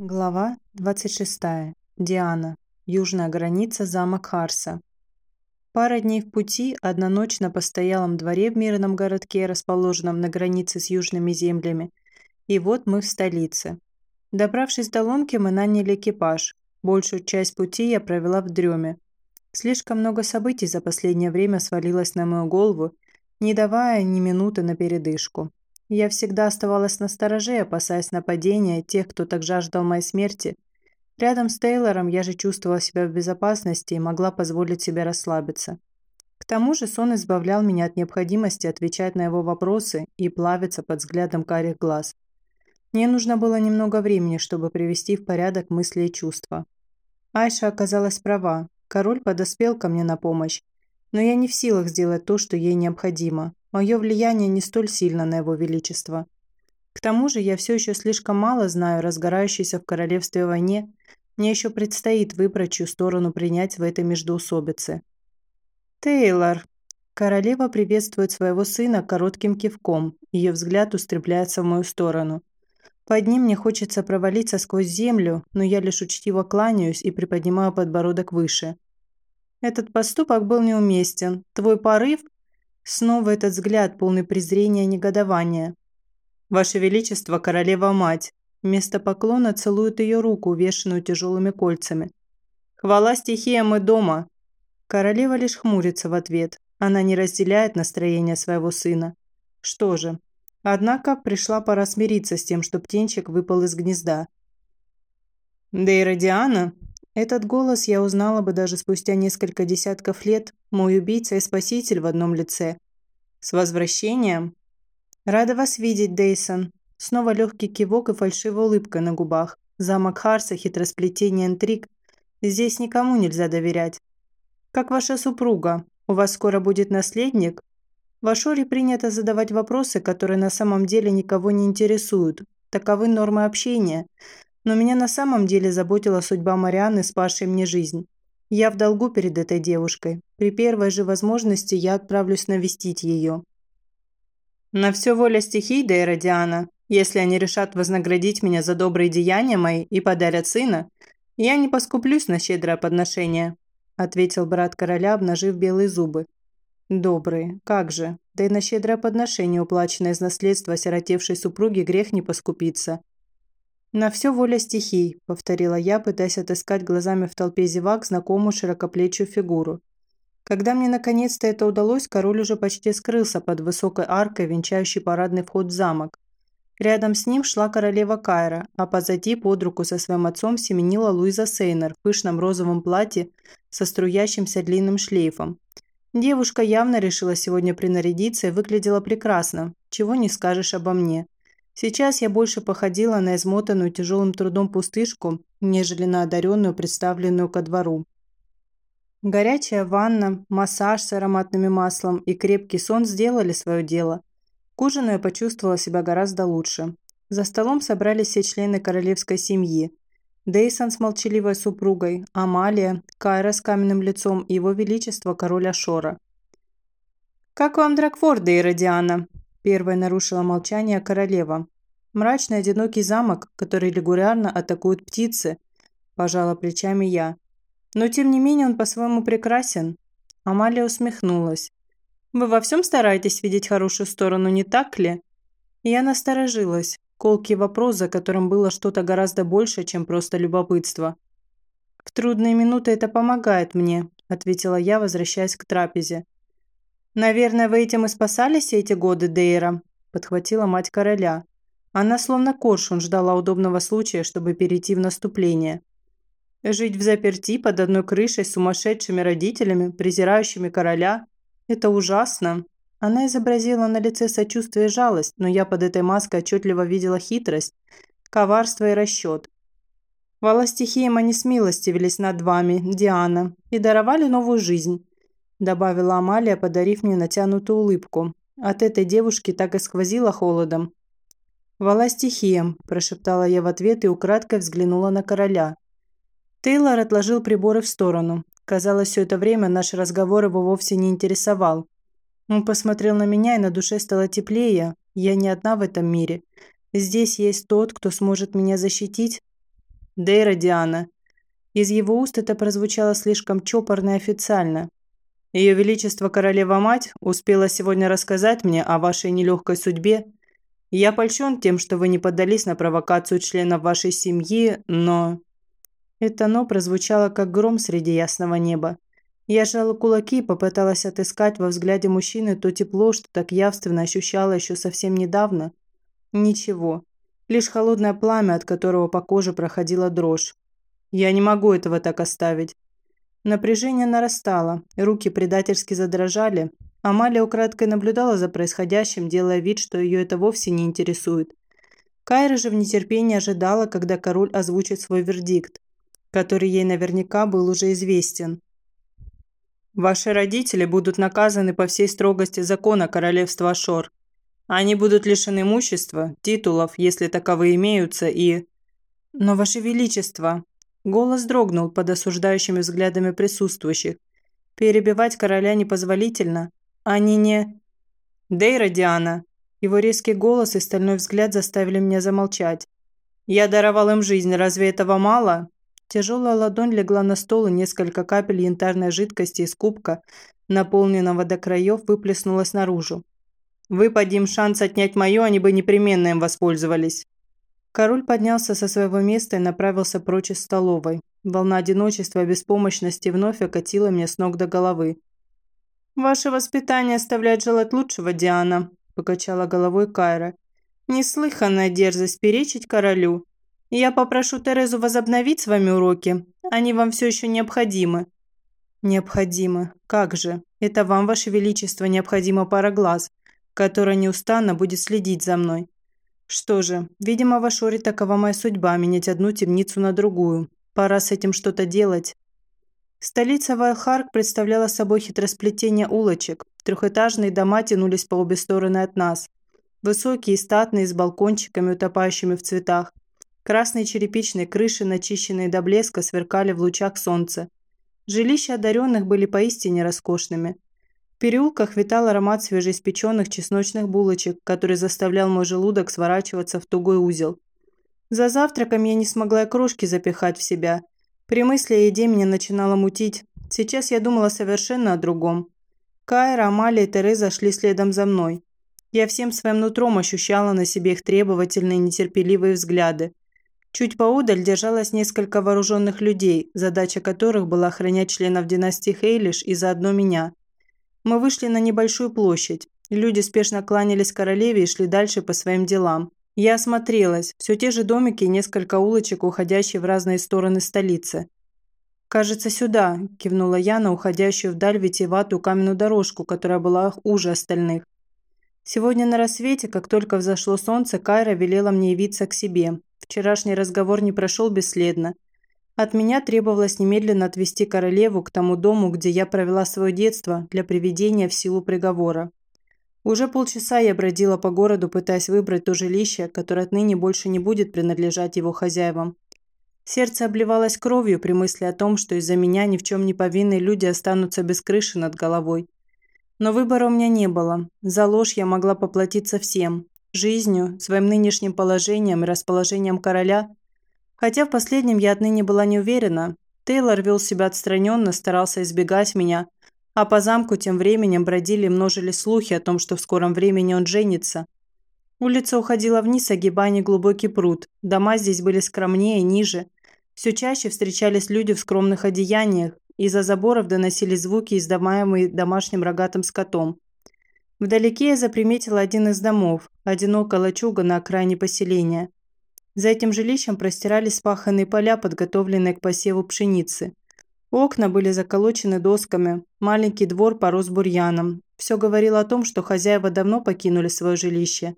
Глава 26. Диана. Южная граница замок Харса. Пара дней в пути, одна ночь на постоялом дворе в мирном городке, расположенном на границе с южными землями. И вот мы в столице. Добравшись до ломки, мы наняли экипаж. Большую часть пути я провела в дреме. Слишком много событий за последнее время свалилось на мою голову, не давая ни минуты на передышку. Я всегда оставалась на стороже, опасаясь нападения тех, кто так жаждал моей смерти. Рядом с Тейлором я же чувствовала себя в безопасности и могла позволить себе расслабиться. К тому же сон избавлял меня от необходимости отвечать на его вопросы и плавиться под взглядом карих глаз. Мне нужно было немного времени, чтобы привести в порядок мысли и чувства. Айша оказалась права. Король подоспел ко мне на помощь. Но я не в силах сделать то, что ей необходимо. Мое влияние не столь сильно на его величество. К тому же я все еще слишком мало знаю разгорающейся в королевстве войне. Мне еще предстоит выбрать, чью сторону принять в этой междоусобице. «Тейлор!» Королева приветствует своего сына коротким кивком. Ее взгляд устремляется в мою сторону. Под ним мне хочется провалиться сквозь землю, но я лишь учтиво кланяюсь и приподнимаю подбородок выше. Этот поступок был неуместен. Твой порыв Снова этот взгляд, полный презрения и негодования. «Ваше Величество, королева-мать!» Вместо поклона целует ее руку, увешанную тяжелыми кольцами. «Хвала стихиям и дома!» Королева лишь хмурится в ответ. Она не разделяет настроение своего сына. Что же. Однако пришла пора смириться с тем, что птенчик выпал из гнезда. «Дейра Диана?» Этот голос я узнала бы даже спустя несколько десятков лет, мой убийца и спаситель в одном лице. С возвращением. Рада вас видеть, Дейсон. Снова легкий кивок и фальшивая улыбка на губах. Замок Харса, хитросплетение интриг. Здесь никому нельзя доверять. Как ваша супруга? У вас скоро будет наследник? В Ашоре принято задавать вопросы, которые на самом деле никого не интересуют. Таковы нормы общения. Но меня на самом деле заботила судьба Марианны, спасшей мне жизнь. Я в долгу перед этой девушкой. При первой же возможности я отправлюсь навестить ее. На все воля стихий, Дейра Диана. Если они решат вознаградить меня за добрые деяния мои и подарят сына, я не поскуплюсь на щедрое подношение», – ответил брат короля, обнажив белые зубы. «Добрые, как же. Да и на щедрое подношение, уплаченное из наследства осиротевшей супруги, грех не поскупиться. «На все воля стихий», – повторила я, пытаясь отыскать глазами в толпе зевак знакомую широкоплечью фигуру. Когда мне наконец-то это удалось, король уже почти скрылся под высокой аркой, венчающей парадный вход в замок. Рядом с ним шла королева Кайра, а позади под руку со своим отцом семенила Луиза Сейнер в пышном розовом платье со струящимся длинным шлейфом. Девушка явно решила сегодня принарядиться и выглядела прекрасно, чего не скажешь обо мне. Сейчас я больше походила на измотанную тяжелым трудом пустышку, нежели на одаренную, представленную ко двору. Горячая ванна, массаж с ароматным маслом и крепкий сон сделали свое дело. К ужину я почувствовала себя гораздо лучше. За столом собрались все члены королевской семьи. Дейсон с молчаливой супругой, Амалия, Кайра с каменным лицом и его величество король Ашора. «Как вам Дракфорд, Дейра Диана?» Первая нарушила молчание королева. Мрачный одинокий замок, который регулярно атакуют птицы, пожала плечами я. Но тем не менее он по-своему прекрасен. Амалия усмехнулась. Вы во всем стараетесь видеть хорошую сторону, не так ли? Я насторожилась. Колкий вопрос, за которым было что-то гораздо больше, чем просто любопытство. «В трудные минуты это помогает мне», – ответила я, возвращаясь к трапезе. «Наверное, вы этим и спасались эти годы, Дейра», – подхватила мать короля. Она словно коршун ждала удобного случая, чтобы перейти в наступление. Жить в заперти под одной крышей с сумасшедшими родителями, презирающими короля – это ужасно. Она изобразила на лице сочувствие и жалость, но я под этой маской отчетливо видела хитрость, коварство и расчет. Вала стихиям они смилостивились над вами, Диана, и даровали новую жизнь добавила Амалия, подарив мне натянутую улыбку. От этой девушки так и сквозило холодом. «Вала стихиям», – прошептала я в ответ и украдкой взглянула на короля. Тейлор отложил приборы в сторону. Казалось, все это время наш разговор его вовсе не интересовал. Он посмотрел на меня, и на душе стало теплее. Я не одна в этом мире. Здесь есть тот, кто сможет меня защитить. Дейра Диана». Из его уст это прозвучало слишком чопорно и официально. «Ее Величество Королева-Мать успела сегодня рассказать мне о вашей нелегкой судьбе. Я польщен тем, что вы не поддались на провокацию членов вашей семьи, но...» Это «но» прозвучало как гром среди ясного неба. Я сжала кулаки и попыталась отыскать во взгляде мужчины то тепло, что так явственно ощущала еще совсем недавно. Ничего. Лишь холодное пламя, от которого по коже проходила дрожь. Я не могу этого так оставить. Напряжение нарастало, руки предательски задрожали. Амалия украдкой наблюдала за происходящим, делая вид, что ее это вовсе не интересует. Кайра же в нетерпении ожидала, когда король озвучит свой вердикт, который ей наверняка был уже известен. Ваши родители будут наказаны по всей строгости закона королевства Ашор. Они будут лишены имущества, титулов, если таковые имеются, и... Но, Ваше Величество... Голос дрогнул под осуждающими взглядами присутствующих. Перебивать короля непозволительно. Они не... Дейра Диана. Его резкий голос и стальной взгляд заставили меня замолчать. Я даровал им жизнь, разве этого мало? Тяжелая ладонь легла на стол, и несколько капель янтарной жидкости из кубка, наполненного до краев, выплеснулось наружу. «Выпади им шанс отнять мое, они бы непременно им воспользовались». Король поднялся со своего места и направился прочь из столовой. Волна одиночества и беспомощности вновь окатила меня с ног до головы. «Ваше воспитание оставляет желать лучшего, Диана», – покачала головой Кайра. «Неслыханная дерзость перечить королю. Я попрошу Терезу возобновить с вами уроки. Они вам все еще необходимы». «Необходимы. Как же? Это вам, Ваше Величество, необходима пара глаз, которая неустанно будет следить за мной. Что же, видимо, в Ашоре такова моя судьба – менять одну темницу на другую. Пора с этим что-то делать». Столица Вайлхарк представляла собой хитросплетение улочек. Трехэтажные дома тянулись по обе стороны от нас. Высокие и статные, с балкончиками, утопающими в цветах. Красные черепичные крыши, начищенные до блеска, сверкали в лучах солнца. Жилища одаренных были поистине роскошными. В переулках витал аромат свежеиспеченных чесночных булочек, который заставлял мой желудок сворачиваться в тугой узел. За завтраком я не смогла и крошки запихать в себя. При мысли о еде меня начинало мутить. Сейчас я думала совершенно о другом. Кайра, Амалия и Тереза шли следом за мной. Я всем своим нутром ощущала на себе их требовательные нетерпеливые взгляды. Чуть поодаль держалось несколько вооруженных людей, задача которых была охранять членов династии Хейлиш и заодно меня. Мы вышли на небольшую площадь. Люди спешно кланялись королеве и шли дальше по своим делам. Я осмотрелась. Все те же домики и несколько улочек, уходящие в разные стороны столицы. «Кажется, сюда», – кивнула я на уходящую вдаль витиеватую каменную дорожку, которая была уже остальных. Сегодня на рассвете, как только взошло солнце, Кайра велела мне явиться к себе. Вчерашний разговор не прошел бесследно. От меня требовалось немедленно отвезти королеву к тому дому, где я провела свое детство, для приведения в силу приговора. Уже полчаса я бродила по городу, пытаясь выбрать то жилище, которое отныне больше не будет принадлежать его хозяевам. Сердце обливалось кровью при мысли о том, что из-за меня ни в чем не повинные люди останутся без крыши над головой. Но выбора у меня не было. За ложь я могла поплатиться всем жизнью, своим нынешним положением и расположением короля. Хотя в последнем я отныне была не уверена. Тейлор вел себя отстраненно, старался избегать меня, а по замку тем временем бродили и множили слухи о том, что в скором времени он женится. Улица уходила вниз, огибая неглубокий пруд. Дома здесь были скромнее, ниже. Все чаще встречались люди в скромных одеяниях. Из-за заборов доносились звуки, издаваемые домашним рогатым скотом. Вдалеке я заприметила один из домов, одинокая лачуга на окраине поселения. За этим жилищем простирались спаханные поля, подготовленные к посеву пшеницы. Окна были заколочены досками, маленький двор порос бурьяном. Все говорило о том, что хозяева давно покинули свое жилище.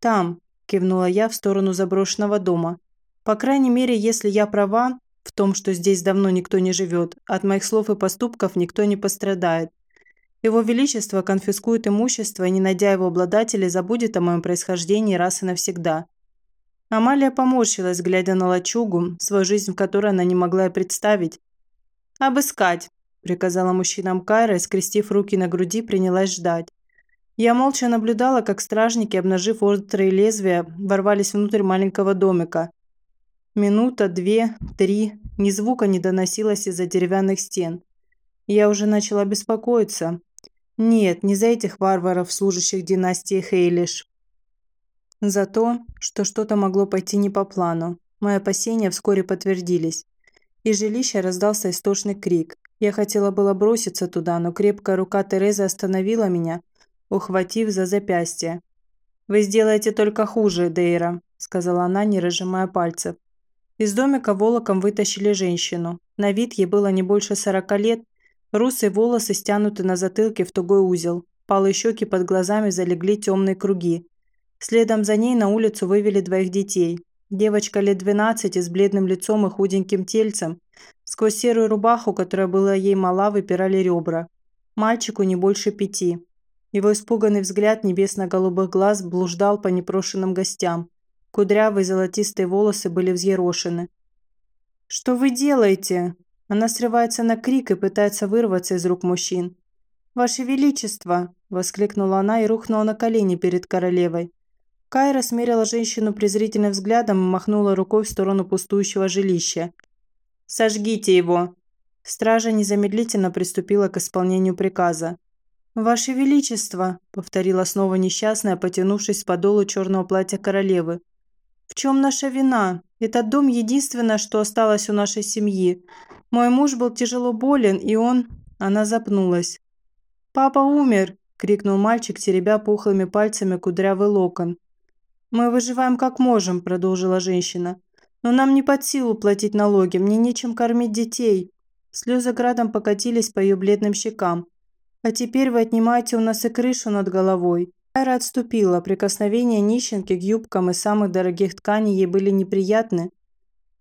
«Там», – кивнула я в сторону заброшенного дома. «По крайней мере, если я права в том, что здесь давно никто не живет, от моих слов и поступков никто не пострадает. Его Величество конфискует имущество и, не найдя его обладателей, забудет о моем происхождении раз и навсегда. Амалия поморщилась, глядя на лачугу, свою жизнь в которой она не могла и представить. «Обыскать!» – приказала мужчинам Кайра скрестив руки на груди, принялась ждать. Я молча наблюдала, как стражники, обнажив острые лезвия, ворвались внутрь маленького домика. Минута, две, три. Ни звука не доносилось из-за деревянных стен. Я уже начала беспокоиться. Нет, не за этих варваров, служащих династии Хейлиш. За то, что что-то могло пойти не по плану. Мои опасения вскоре подтвердились. Из жилища раздался истошный крик. Я хотела было броситься туда, но крепкая рука Терезы остановила меня, ухватив за запястье. «Вы сделаете только хуже, Дейра», – сказала она, не разжимая пальцев. Из домика волоком вытащили женщину. На вид ей было не больше сорока лет, русые волосы стянуты на затылке в тугой узел, палые щеки под глазами залегли темные круги. Следом за ней на улицу вывели двоих детей. Девочка лет 12 с бледным лицом и худеньким тельцем. Сквозь серую рубаху, которая была ей мала, выпирали ребра. Мальчику не больше пяти. Его испуганный взгляд небесно-голубых глаз блуждал по непрошенным гостям. Кудрявые золотистые волосы были взъерошены. «Что вы делаете?» Она срывается на крик и пытается вырваться из рук мужчин. «Ваше Величество!» – воскликнула она и рухнула на колени перед королевой. Кайра смерила женщину презрительным взглядом и махнула рукой в сторону пустующего жилища. «Сожгите его!» Стража незамедлительно приступила к исполнению приказа. «Ваше Величество!» – повторила снова несчастная, потянувшись по долу черного платья королевы. «В чем наша вина? Этот дом – единственное, что осталось у нашей семьи. Мой муж был тяжело болен, и он...» Она запнулась. «Папа умер!» – крикнул мальчик, теребя пухлыми пальцами кудрявый локон. «Мы выживаем как можем», – продолжила женщина. «Но нам не под силу платить налоги, мне нечем кормить детей». Слезы градом покатились по ее бледным щекам. А теперь вы отнимаете у нас и крышу над головой». Айра отступила. Прикосновения нищенки к юбкам и самых дорогих тканей ей были неприятны.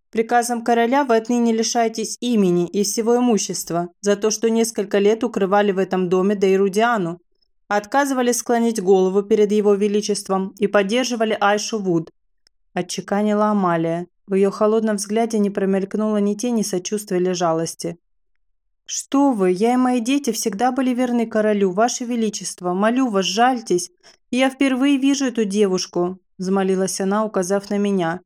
Приказом короля вы отныне лишаетесь имени и всего имущества за то, что несколько лет укрывали в этом доме Дейру Диану, отказывались склонить голову перед его величеством и поддерживали Айшу Вуд. Отчеканила Амалия. В ее холодном взгляде не промелькнуло ни тени сочувствия или жалости. «Что вы, я и мои дети всегда были верны королю, ваше величество. Молю вас, жальтесь. Я впервые вижу эту девушку», – взмолилась она, указав на меня.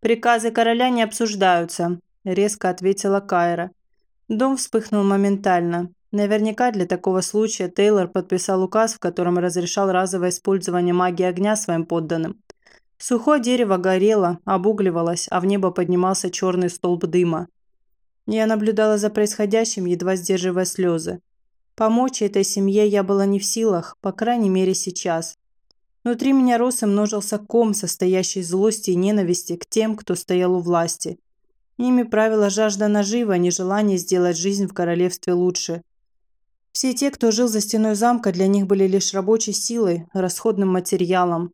«Приказы короля не обсуждаются», – резко ответила Кайра. Дом вспыхнул моментально. Наверняка для такого случая Тейлор подписал указ, в котором разрешал разовое использование магии огня своим подданным. Сухое дерево горело, обугливалось, а в небо поднимался черный столб дыма. Я наблюдала за происходящим, едва сдерживая слезы. Помочь этой семье я была не в силах, по крайней мере сейчас. Внутри меня рос и множился ком, состоящий из злости и ненависти к тем, кто стоял у власти. Ими правила жажда нажива, нежелание сделать жизнь в королевстве лучше. Все те, кто жил за стеной замка, для них были лишь рабочей силой, расходным материалом.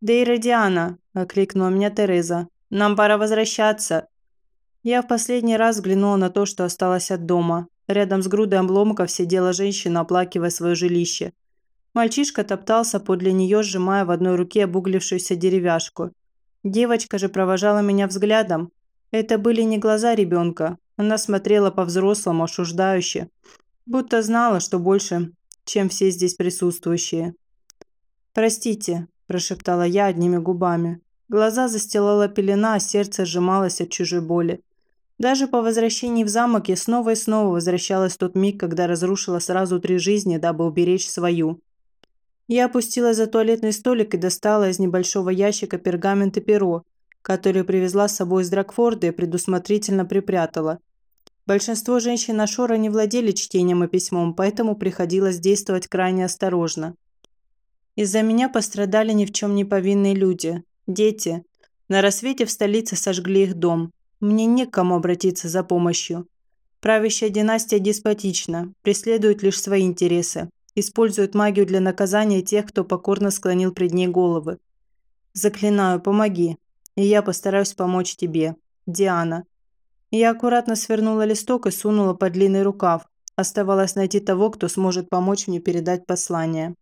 «Дейра Диана!» – окликнула меня Тереза. «Нам пора возвращаться!» Я в последний раз взглянула на то, что осталось от дома. Рядом с грудой обломков сидела женщина, оплакивая свое жилище. Мальчишка топтался подле нее, сжимая в одной руке обуглившуюся деревяшку. Девочка же провожала меня взглядом. Это были не глаза ребенка. Она смотрела по-взрослому, осуждающе. Будто знала, что больше, чем все здесь присутствующие. «Простите», – прошептала я одними губами. Глаза застилала пелена, а сердце сжималось от чужой боли. Даже по возвращении в замок я снова и снова возвращалась в тот миг, когда разрушила сразу три жизни, дабы уберечь свою. Я опустилась за туалетный столик и достала из небольшого ящика пергамент и перо, которые привезла с собой из Дракфорда и предусмотрительно припрятала. Большинство женщин Ашора не владели чтением и письмом, поэтому приходилось действовать крайне осторожно. Из-за меня пострадали ни в чем не повинные люди. Дети. На рассвете в столице сожгли их дом. Мне не к кому обратиться за помощью. Правящая династия деспотична, преследует лишь свои интересы, использует магию для наказания тех, кто покорно склонил пред ней головы. Заклинаю, помоги, и я постараюсь помочь тебе. Диана. Я аккуратно свернула листок и сунула под длинный рукав. Оставалось найти того, кто сможет помочь мне передать послание.